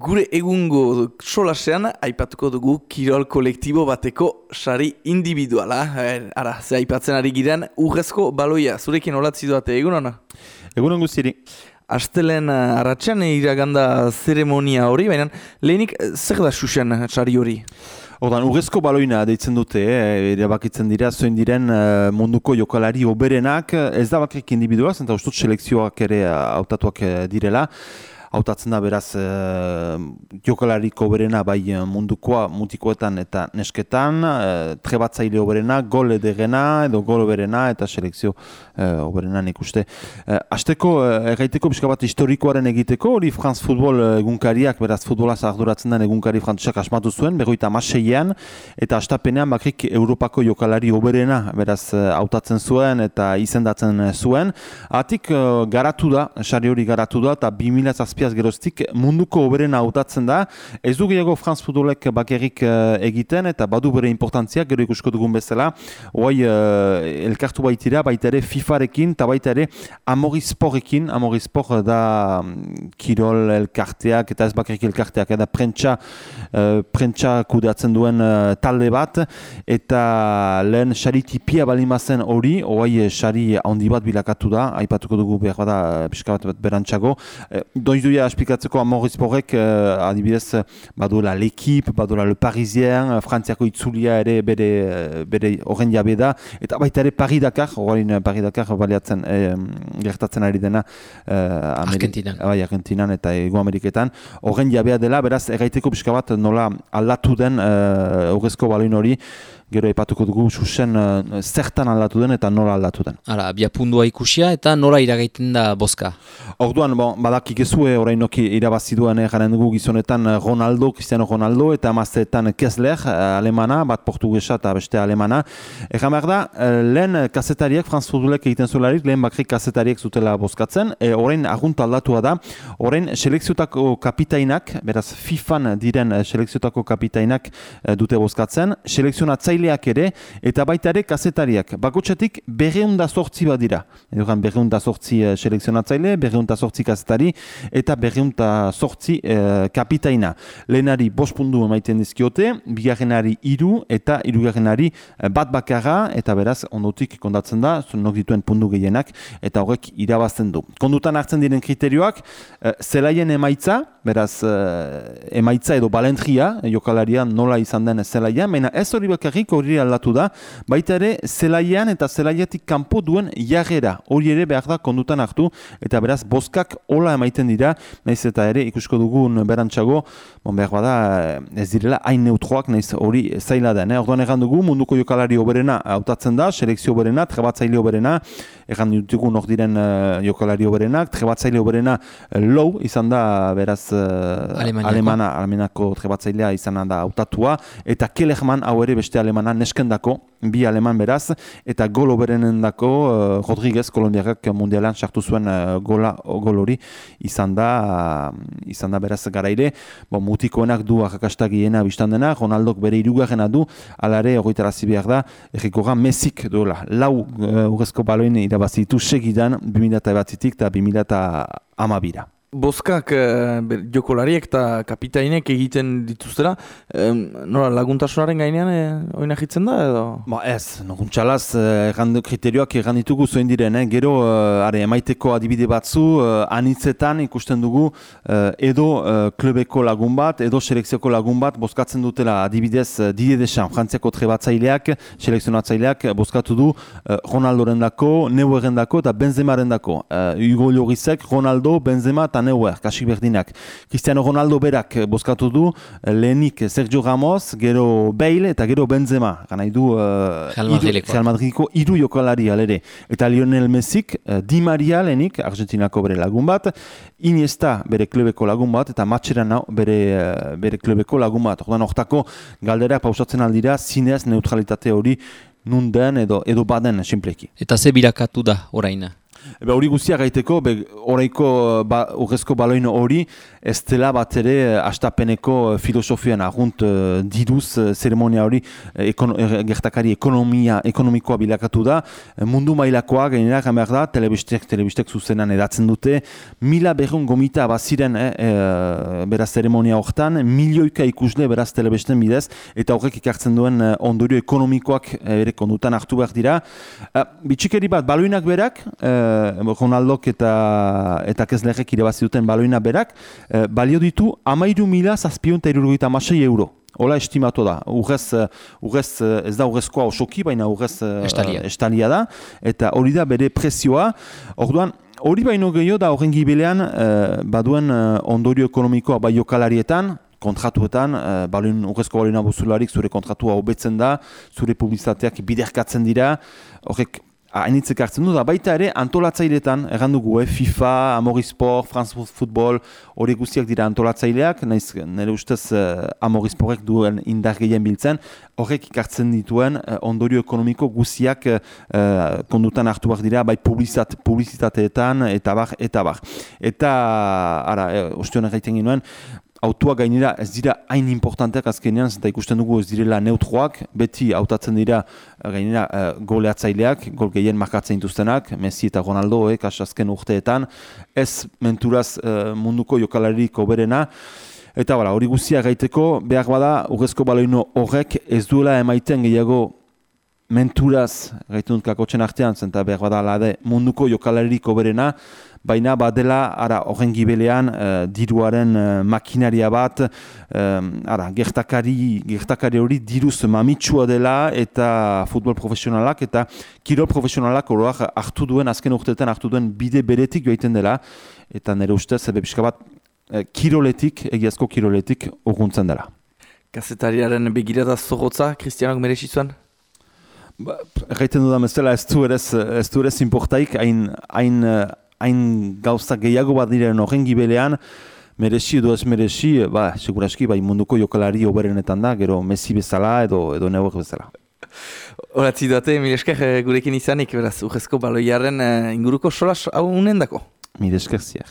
Gure egungo solasean, aipatuko dugu kirol kolektibo bateko sari individuala. Er, ara, ze aipatzen ari giren, urrezko baloia, zurekin olatzi duate egun hona? Egun guztiri. Aztelen uh, aratxean iraganda zeremonia hori, baina lehenik zer da susen sari hori? Ordan, urrezko baloina deitzen dute, eh, erabakitzen dira, zoin diren uh, munduko jokalari oberenak, ez da bakrik individuaz, eta ustut selekzioak ere hautatuak uh, direla hautatzen da beraz e, jokalariko berena bai eh, mundukoa mutikoetan eta nesketan, e, trebatzaile oberena, gol edegena edo gol oberena eta selekzio e, oberena nik uste. E, Azteko, egaiteko pixka bat historikoaren egiteko, hori Franz Futbol egunkariak, beraz futbola arduratzen den egunkari frantzusak asmatu zuen, begoita amaseian, eta astapenean bakrik Europako jokalari oberena, beraz hautatzen zuen eta izendatzen zuen. Atik garatu da, sari hori garatu da, eta 2000 zazpiaz geroztik munduko oberen hautatzen da. Ez du gehiago Franz Futbolek bakerik uh, egiten eta badu bere importantzia gero ikusko dugun bezala. Hoai uh, elkartu baitira baita ere FIFA-rekin eta baita ere Amorisporekin. Amorispor da um, Kirol elkarteak eta ez bakerik elkarteak eta prentsa, uh, prentsa kudeatzen duen uh, talde bat eta lehen xari tipia balimazen hori, hoai xari handi bat bilakatu da, aipatuko dugu behar bada pixka bat berantxago. Uh, Doiduia esplikatzeko amorizporek uh, adibidez baduela l'ekip, baduela le parisien, frantziako itzulia ere bere, bere horren jabe da, eta baita ere Paris Dakar, horrein Paris Dakar baliatzen eh, gertatzen ari dena uh, Argentinan. Bai, Argentinan eta Ego Ameriketan, horren jabea dela, beraz, erraiteko pixka bat nola aldatu den horrezko uh, baloin hori, gero epatuko dugu susen uh, zertan aldatu den eta nola aldatu den. Hala, biapundua ikusia eta nola iragaiten da boska? Orduan, bon, badakik ezue, orain noki irabazi duen garen dugu gizonetan Ronaldo, Cristiano Ronaldo, eta maztetan Kessler, uh, alemana, bat portugesa eta beste alemana. Egan behar da, lehen kasetariek, Franz Fudulek egiten zuelarik, lehen bakrik kasetariek zutela boskatzen, e, orain agunt aldatua da, orain selekziotako kapitainak, beraz FIFAn diren selekziotako kapitainak dute boskatzen, selekzionatzaile idazleak ere, eta baita ere kazetariak. Bakotxetik berreunda sortzi bat dira. Edoran berreunda sortzi selekzionatzaile, berreunda sortzi kazetari, eta berreunda sortzi uh, kapitaina. Lehenari bospundu emaiten dizkiote, bigarrenari iru, eta irugarrenari uh, bat bakarra, eta beraz, ondotik kondatzen da, zonok dituen pundu gehienak, eta horrek irabazten du. Kondutan hartzen diren kriterioak, uh, zelaien emaitza, beraz, emaitza edo balentria, jokalarian nola izan den zelaian, baina ez hori bakarrik hori aldatu da, baita ere zelaian eta zelaiatik kanpo duen jarrera, hori ere behar da kondutan hartu, eta beraz boskak hola emaiten dira, naiz eta ere ikusko dugun berantxago, bon, behar bada ez direla hain neutroak, naiz hori zaila den, eh? orduan egan dugu munduko jokalari oberena hautatzen da, selekzio oberena, trebatzaile oberena, egan dugu nok diren uh, jokalari oberenak, trebatzaile oberena uh, low izan da, beraz uh, alemana, alemanako trebatzailea izan da hautatua, eta Kellerman hau ere beste aleman alemana neskendako, bi aleman beraz, eta golo berenendako uh, Rodriguez kolondiakak mundialan sartu zuen uh, gola, gol hori izan da, uh, izan da beraz garaire, bo, mutikoenak du akakastagiena biztan dena, Ronaldok bere irugarrena du, alare horretarazi behar da, errikoga mesik duela, lau uh, urrezko baloin irabazitu segidan 2000 batzitik eta 2000 amabira. Boskak uh, jokolariek eta kapitainek egiten dituztera, um, nola laguntasunaren gainean e, oina jitzen da edo? Ba ez, noguntxalaz, uh, kriterioak egan ditugu zoin diren, eh? gero uh, are, emaiteko adibide batzu, uh, anitzetan ikusten dugu edo uh, klubeko lagun bat, edo selekzioko lagun bat, boskatzen dutela adibidez uh, Didi Desan, frantziako trebatzaileak, selekzionatzaileak, boskatu du uh, Ronaldoren dako, Neueren dako eta Benzemaren dako. Uh, Hugo Llorisek, Ronaldo, Benzema eta Neuer, kasik berdinak. Cristiano Ronaldo berak bozkatu du, lehenik Sergio Ramos, gero Bale eta gero Benzema. Gana idu uh, Real Madridiko iru jokalari alere. Eta Lionel Messik, uh, Di Maria lehenik, Argentinako bere lagun bat, Iniesta bere klubeko lagun bat, eta Matxeran bere, uh, bere klubeko lagun bat. Ordan hortako galdera pausatzen aldira, zinez neutralitate hori nunden edo edo baden simpleki. Eta ze birakatu da oraina? Eba hori guztiak gaiteko, oraiko ba, urrezko baloin hori, ez dela bat ere astapeneko filosofian agunt diruz zeremonia hori ekon, gertakari ekonomia, ekonomikoa bilakatu da. Mundu mailakoa gainera gamer da, telebistek, telebistek zuzenan edatzen dute, mila berrun gomita baziren eh, e, beraz zeremonia horretan, milioika ikusle beraz telebisten bidez, eta horrek ikartzen duen ondorio ekonomikoak ere kondutan hartu behar dira. Uh, bitxikeri bat, baloinak berak, uh, Ronaldok eta eta kezlerrek irabazi duten baloina berak, uh, balio ditu amairu mila zazpion eta amasei euro. Hola estimatu da. Urrez, urrez, ez da urrezkoa osoki, baina urrez estalia. estalia da. Eta hori da bere prezioa. Orduan, hori baino gehiago da horren gibilean baduen ondorio ekonomikoa bai jokalarietan, kontratuetan, uh, balin, urrezko balina buzularik zure kontratua hobetzen da, zure publizitateak biderkatzen dira, horrek hainitzek hartzen du da, baita ere antolatzailetan, erran dugu, eh? FIFA, Amorisport, France Football, hori guztiak dira antolatzaileak, naiz, nire ustez uh, Amorisporek duen indar gehien biltzen, horrek ikartzen dituen uh, ondorio ekonomiko guztiak uh, kondutan hartu behar dira, bai publizat, publizitateetan, eta bar, eta bar. Eta, ara, e, uste honek gaiten ginoen, autua gainera ez dira hain importanteak azkenean, eta ikusten dugu ez direla neutroak, beti hautatzen dira eh, gainera uh, goleatzaileak, gol gehien markatzen dituztenak, Messi eta Ronaldo, eh, azken urteetan, ez menturaz uh, munduko jokalarik oberena, eta bala, hori guztia gaiteko, behar bada, urrezko baloino horrek ez duela emaiten gehiago menturaz, gaitu dut kakotxen artean, zenta behar bada lade munduko jokalarik oberena, baina badela ara horren gibelean uh, diruaren uh, makinaria bat um, ara, gertakari, gertakari hori diruz mamitsua dela eta futbol profesionalak eta kirol profesionalak oroak hartu duen, azken urteetan hartu duen bide beretik joaiten dela eta nire ustez, ebe bat uh, kiroletik, egiazko kiroletik urguntzen dela. Kazetariaren begirada zorrotza, Kristianok merexi zuen? Ba, Erraiten dudan bezala ez du erez, ez du erez importaik, hain hain gauza gehiago bat diren horren gibelean, merezi edo ez merezi, ba, seguraski, bai munduko jokalari oberenetan da, gero Messi bezala edo edo neuek bezala. Horatzi dute, mire esker eh, gurekin izanik, beraz, urrezko baloiaren uh, inguruko solas hau unendako? Mire esker ziak.